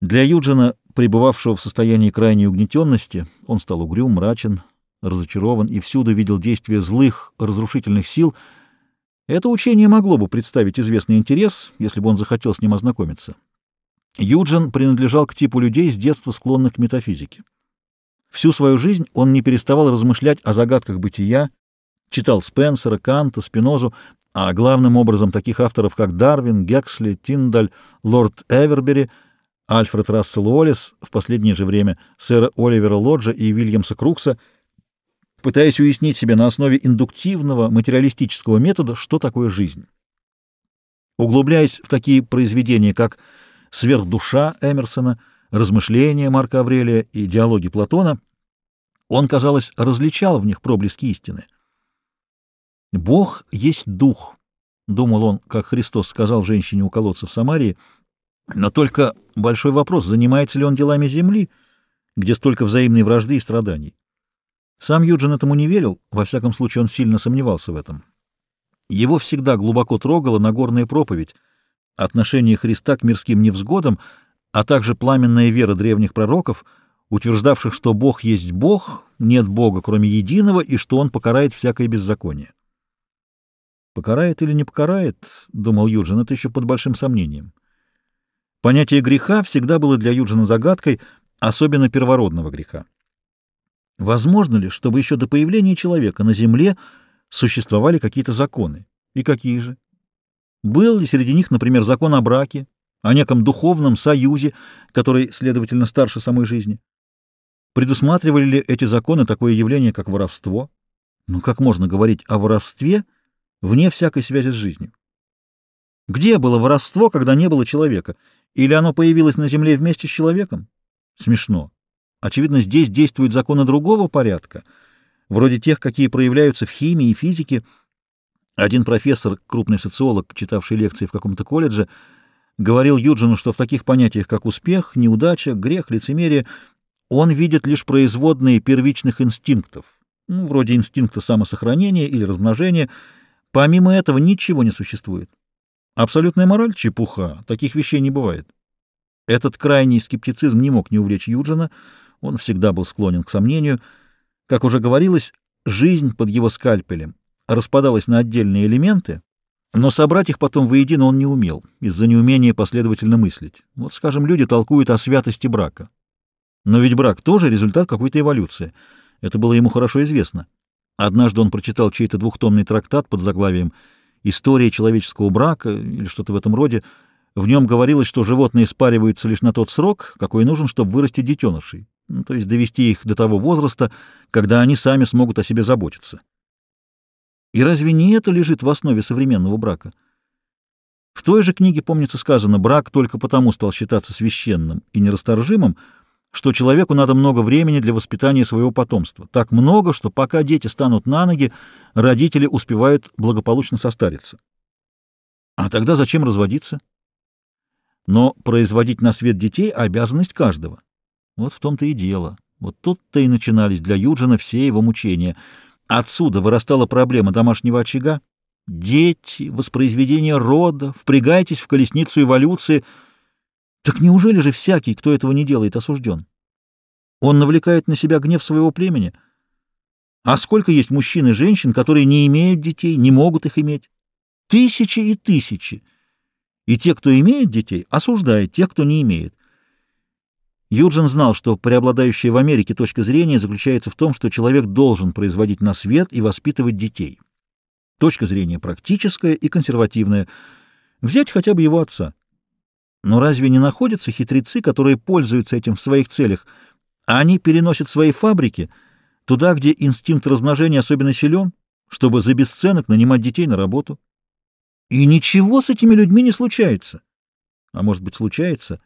Для Юджина, пребывавшего в состоянии крайней угнетенности, он стал угрюм, мрачен, разочарован и всюду видел действия злых, разрушительных сил. Это учение могло бы представить известный интерес, если бы он захотел с ним ознакомиться. Юджин принадлежал к типу людей с детства склонных к метафизике. Всю свою жизнь он не переставал размышлять о загадках бытия, читал Спенсера, Канта, Спинозу, а главным образом таких авторов, как Дарвин, Гексли, Тиндаль, лорд Эвербери, Альфред Рассел Уоллес, в последнее же время сэра Оливера Лоджа и Вильямса Крукса, пытаясь уяснить себе на основе индуктивного материалистического метода, что такое жизнь. Углубляясь в такие произведения, как «Сверхдуша» Эмерсона, «Размышления» Марка Аврелия и «Диалоги Платона», он, казалось, различал в них проблески истины — Бог есть дух, думал он, как Христос сказал женщине у колодца в Самарии, но только большой вопрос, занимается ли он делами земли, где столько взаимной вражды и страданий. Сам Юджин этому не верил, во всяком случае он сильно сомневался в этом. Его всегда глубоко трогала Нагорная проповедь, отношение Христа к мирским невзгодам, а также пламенная вера древних пророков, утверждавших, что Бог есть Бог, нет Бога, кроме единого, и что Он покарает всякое беззаконие. Покарает или не покарает, — думал Юджин, — это еще под большим сомнением. Понятие греха всегда было для Юджина загадкой, особенно первородного греха. Возможно ли, чтобы еще до появления человека на земле существовали какие-то законы? И какие же? Был ли среди них, например, закон о браке, о неком духовном союзе, который, следовательно, старше самой жизни? Предусматривали ли эти законы такое явление, как воровство? Но как можно говорить о воровстве — вне всякой связи с жизнью. Где было воровство, когда не было человека? Или оно появилось на земле вместе с человеком? Смешно. Очевидно, здесь действуют законы другого порядка, вроде тех, какие проявляются в химии и физике. Один профессор, крупный социолог, читавший лекции в каком-то колледже, говорил Юджину, что в таких понятиях, как успех, неудача, грех, лицемерие, он видит лишь производные первичных инстинктов, ну, вроде инстинкта самосохранения или размножения, Помимо этого ничего не существует. Абсолютная мораль — чепуха, таких вещей не бывает. Этот крайний скептицизм не мог не увлечь Юджина, он всегда был склонен к сомнению. Как уже говорилось, жизнь под его скальпелем распадалась на отдельные элементы, но собрать их потом воедино он не умел, из-за неумения последовательно мыслить. Вот, скажем, люди толкуют о святости брака. Но ведь брак тоже результат какой-то эволюции. Это было ему хорошо известно. Однажды он прочитал чей-то двухтомный трактат под заглавием «История человеческого брака» или что-то в этом роде. В нем говорилось, что животные спариваются лишь на тот срок, какой нужен, чтобы вырастить детенышей, ну, то есть довести их до того возраста, когда они сами смогут о себе заботиться. И разве не это лежит в основе современного брака? В той же книге, помнится, сказано, брак только потому стал считаться священным и нерасторжимым, что человеку надо много времени для воспитания своего потомства. Так много, что пока дети станут на ноги, родители успевают благополучно состариться. А тогда зачем разводиться? Но производить на свет детей — обязанность каждого. Вот в том-то и дело. Вот тут-то и начинались для Юджина все его мучения. Отсюда вырастала проблема домашнего очага. Дети, воспроизведение рода, впрягайтесь в колесницу эволюции — так неужели же всякий, кто этого не делает, осужден? Он навлекает на себя гнев своего племени. А сколько есть мужчин и женщин, которые не имеют детей, не могут их иметь? Тысячи и тысячи. И те, кто имеет детей, осуждают тех, кто не имеет. Юджин знал, что преобладающая в Америке точка зрения заключается в том, что человек должен производить на свет и воспитывать детей. Точка зрения практическая и консервативная. Взять хотя бы его отца. Но разве не находятся хитрецы, которые пользуются этим в своих целях, а они переносят свои фабрики туда, где инстинкт размножения особенно силен, чтобы за бесценок нанимать детей на работу? И ничего с этими людьми не случается. А может быть, случается?